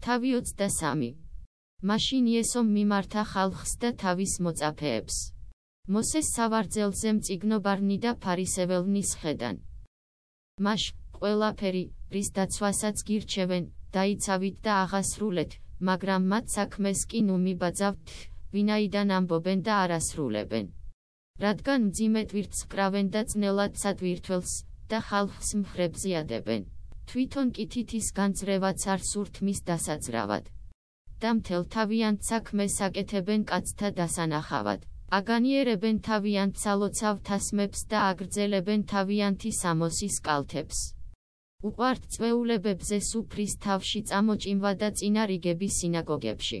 თავი 23. მაშინ იესომ მიმართა ხალხს და თავის მოწაფეებს. მოსეს სავარძელზე მწიგნობარნი და ფარისეველნის ხედან. მაშ, ყველაფერი, რის დაცვასაც გირჩევენ, დაიცავით და აღასრულეთ, მაგრამ მათ საქმეს კი ნუ მიბაძავთ, ვინაიდან ამბობენ და არასრულებენ. რადგან მძიმე ტვირთს კრავენ და წნელად სატვირთველს, და ხალხს მხრებზე ადებენ. თვითონ კითით ის განძრევაც არ სურთ მის დასაძრავად. და მთელ თავიანთ საქმეს აკეთებენ კაცთა დასანახავად. აგანიერებენ თავიანთ სალოცავ თასმებს და აგრძელებენ თავიანთი სამოსის კალთებს. უყვართ წვეულებებზე სუფრის თავში წამოჭიმვა და წინარიგები სინაგოგებში.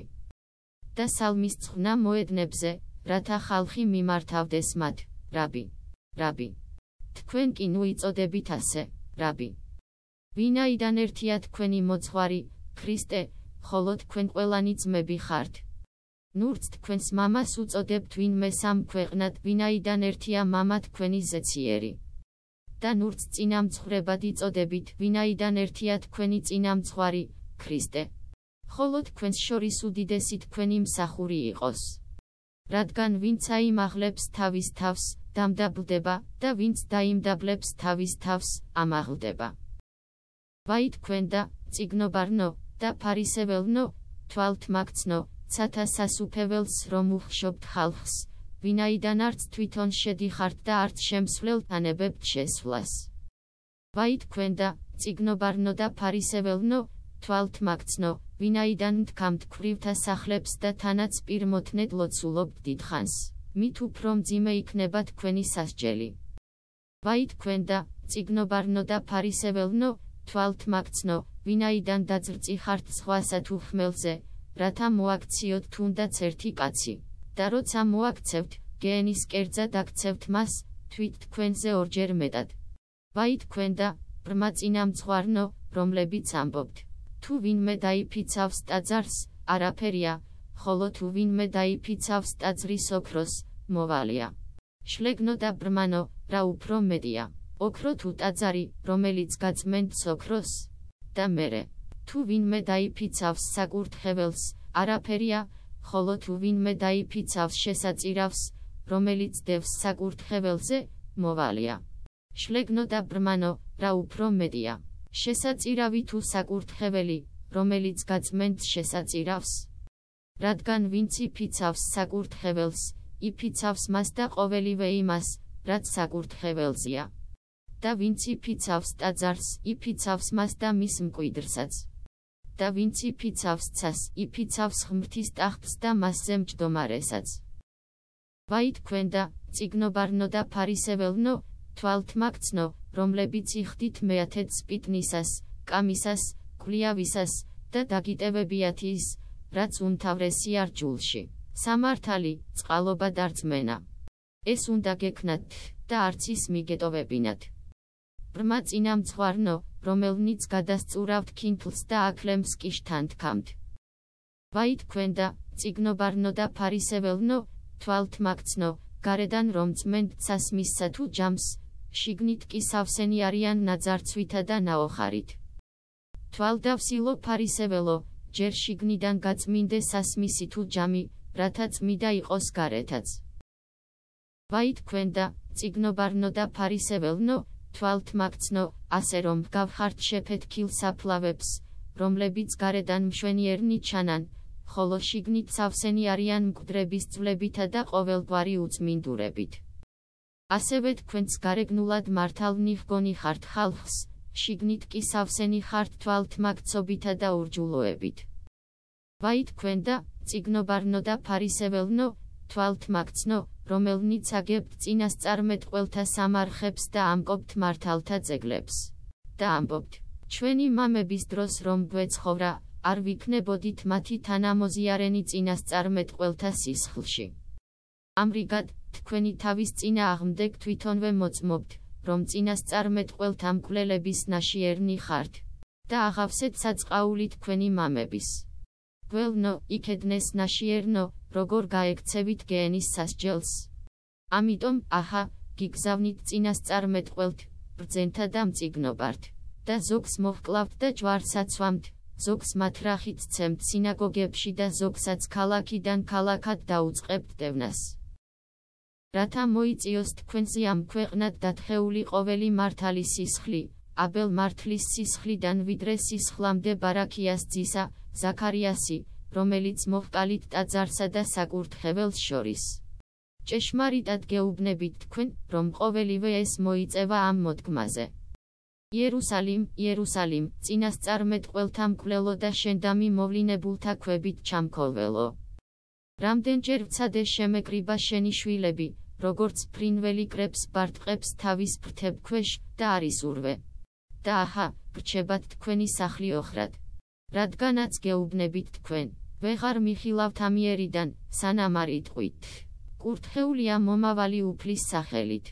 და სალმის წხნა მოედნებზე, რათა ხალხი მიმართავდეს მათ, რაბი, რაბი. თქვენ კი ნუ იწოდებით ასე, რაბი. ვინაიდან ერთია თქვენი მოძღვარი, ქრისტე, ხოლო თქვენ ყველანი ძმები ხართ. ნურც თქვენს მამას უწოდებთ ვინმე სამ ქვეყნად, ვინაიდან ერთია მამა თქვენი ზეციერი. და ნურც წინამძღვრებად იწოდებით, ვინაიდან ერთია თქვენი წინამძღვარი, ქრისტე. ხოლო თქვენს შორის უდიდესი თქვენი მსახური იყოს. რადგან ვინც აიმაღლებს თავის თავს, დამდაბლდება, და ვინც დაიმდაბლებს თავის თავს, ამაღლდება. ვაი თქვენ და წიგნობარნო და ფარისეველნო თვალთ მაგცნო ცათა სასუფეველს რომ უხშობთ ხალხს ვინაიდან არც თვითონ შედიხართ და არც შემსვლელთანებებთ შესვლას. ვაი თქვენ და წიგნობარნო და ფარისეველნო თვალთ მაგცნო ვინაიდან მთქამთ ქრივთა სახლებს და თანაც პირმოთნედ ლოცულობთ დიდხანს. მით უფრო მძიმე იქნება თქვენი სასჯელი. ვაი თქვენ და წიგნობარნო და ფარისეველნო თვალთ მაგცნო, ვინაიდან დაძრწიხართ სხვასა თუ ხმელზე, რათა მოაქციოთ თუნდაც ერთი კაცი. და როცა მოაქცევთ, გენის კერძად აქცევთ მას, თვით თქვენზე ორჯერ მეტად. ვაი თქვენ და, ბრმა წინამძღვარნო, რომლებიც ამბობთ. თუ ვინმე დაიფიცავს ტაძარს, არაფერია, ხოლო თუ ვინმე დაიფიცავს ტაძრის ოქროს, მოვალია. შლეგნო და ბრმანო, რა უფრო მეტია. ოქრო თუ ტაძარი, რომელიც გაწმენთ ოქროს, და მერე თუ ვინმე დაიფიცავს საკურთხეველს არაფერია ხოლო თუ ვინმე დაიფიცავს შესაწირავს რომელიც დევს საკურთხეველზე მოვალია. შლეგნო და ბრმანო რა უფრო მეტია? შესაწირავი თუ საკურთხეველი რომელიც გაწმენთ შესაწირავს რადგან ვინც იფიცავს საკურთხეველს იფიცავს მას და ყოველივე იმას რაც საკურთხეველზია და ვინც იფიცავს ტაძარს, იფიცავს მას და მის მკვიდრსაც. და ვინც იფიცავს ცას, იფიცავს ღმრთის ტახტს და მასზე მჯდომარესაც. ვაი თქვენ და, ციგნობარნო და ფარისეველნო, თვალთ მაგცნო, რომლებიც იხდით მეათეთ სპიტნისას, კამისას, კლიავისას და დაგიტევებიათ ის, რაც უმთავრესია რჯულში. სამართალი, წყალობა და რწმენა. ეს უნდა გეკნათ და არც ის მიგეტოვებინათ. ბრმა წინამძღვარნო, რომელნიც გადასწურავთ ქინთლს და აკლემს კიშთან თქამთ. ვაი თქვენ და, ციგნობარნო და ფარისეველნო, თვალთ მაგცნო, გარედან რომ წმენთ სასმისსა თუ ჯამს, შიგნით კი სავსენი არიან ნაძარცვითა და ნაოხარით. თვალდავსილო ფარისეველო, ჯერ შიგნიდან გაწმინდე სასმისი თუ ჯამი, რათა წმიდა იყოს გარეთაც. ვაი თქვენ და, ციგნობარნო და ფარისეველნო, თვალთ მაგცნო, ასე რომ გავხართ შეფეთქილ საფლავებს, რომლებიც გარედან მშვენიერნი ჩანან, ხოლო შიგნით სავსენი არიან მკვდრების წვლებითა და ყოველგვარი უწმინდურებით. ასევე თქვენც გარეგნულად მართალნი ხგონი ხართ ხალხს, შიგნით კი სავსენი ხართ თვალთ მაგცობითა და ურჯულოებით. ვაი თქვენ და, ციგნობარნო და ფარისეველნო, თვალთ მაგცნო, რომელნიც აგებთ წინასწარმეტყველთა სამარხებს და ამკობთ მართალთა ძეგლებს. და ამბობთ, ჩვენი მამების დროს რომ გვეცხოვრა, არ ვიქნებოდით მათი თანამოზიარენი წინასწარმეტყველთა სისხლში. ამრიგად, თქვენი თავის წინა აღმდეგ თვითონვე მოწმობთ, რომ წინასწარმეტყველთა მკვლელების ნაშიერნი ხართ. და აღავსეთ საწყაული თქვენი მამების. ველნო, იქედნეს ნაშიერნო, როგორ გაეკცევით გენის სასჯელს. ამიტომ, აჰა, გიგზავნით წინასწარმეტყველთ, ბრძენთა და მწიგნობართ. და ზოგს მოჰკლავთ და ჯვარსაც ვამთ, ზოგს მათ რახით ცემთ სინაგოგებში და ზოგსაც ქალაქიდან ქალაქად დაუწყებთ დევნას. რათა მოიწიოს თქვენზე ამ ქვეყნად დათხეული ყოველი მართალი სისხლი, აბელ მართლის სისხლიდან ვიდრე სისხლამდე ბარაქიას ძისა, ზაქარიასი, რომელიც მოჰყალით ტაძარსა და საკურთხეველს შორის. ჭეშმარიტად გეუბნებით თქვენ, რომ ყოველივე ეს მოიწევა ამ მოდგმაზე. იერუსალიმ, იერუსალიმ, წინასწარმეტყველთა მკვლელო და შენდამი მოვლინებულთა ქვებით ჩამქოლველო. რამდენჯერ ვცადე შემეკრიბა შენი შვილები, როგორც ფრინველი კრებს ბარტყებს თავის ფრთებ ქვეშ და არის ურვე. და აჰა, გრჩებათ თქვენი სახლი ოხრად. რადგანაც გეუბნებით თქვენ, ვეღარ მიხილავთ ამიერიდან, სანამ არ იტყვით. კურთხეულია მომავალი უფლის სახელით.